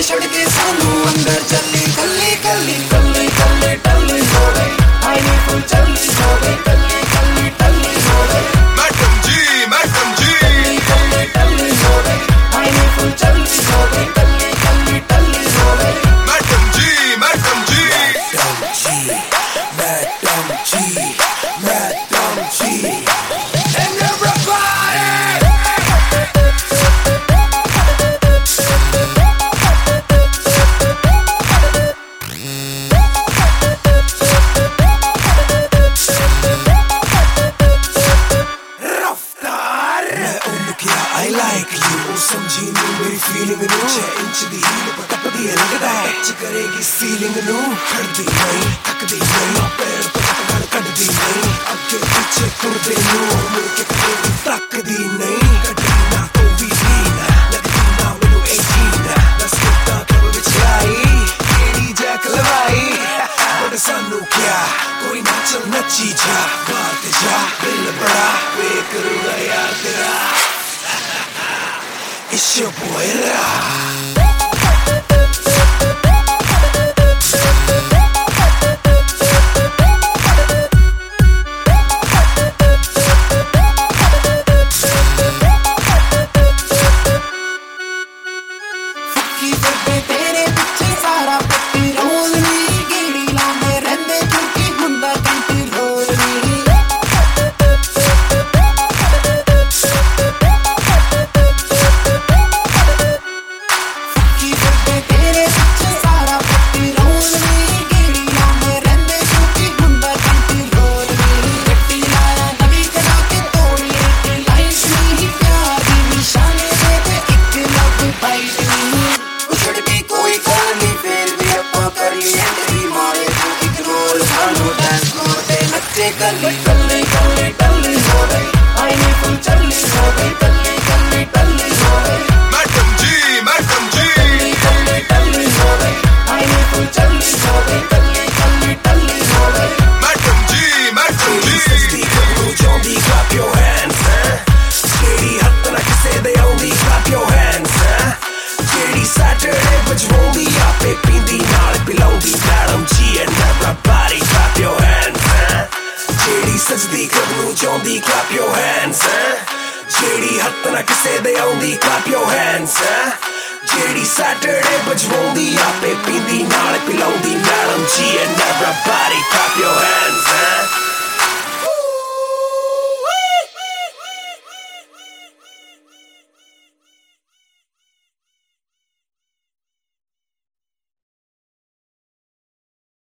ਛੱਡ ਕੇ ਸਾਨੂੰ ਅੰਦਰ ਚੱਲੀ ਸਮਝੀ ਨਹੀਂ ਮੇਰੀ ਫੀਲਿੰਗ ਨੂੰ ਛੇ ਇੰਚ ਦੀ ਹੀਲ ਪਰ ਟੱਪਦੀ ਹੈ ਲੱਗਦਾ ਟੱਚ ਕਰੇਗੀ ਸੀਲਿੰਗ ਨੂੰ ਖੜਦੀ ਨਹੀਂ ਥੱਕਦੀ ਨਹੀਂ ਪੈਰ 就回来啦 टल्ली टल्ली टल्ली टल्ली हो गई आईने तुम चल्ली हो गई टल्ली टल्ली टल्ली हो गई मैडम जी मैडम जी टल्ली टल्ली हो गई आईने तुम चल्ली हो गई टल्ली टल्ली टल्ली हो गई मैडम जी मैडम जी सस्ती करो जो भी क्लैप योर हैंड्स तेरी हद तक किसे दे ओनली क्लैप योर हैंड्स जेडी सैटरडे कुछ हो clap your hands ਜਿਹੜੀ ਹੱਥ ਨਾ ਕਿਸੇ ਦੇ ਆਉਂਦੀ clap your hands ਜਿਹੜੀ ਸੈਟਰਡੇ ਬਜਵਾਉਂਦੀ ਆਪੇ ਪੀਂਦੀ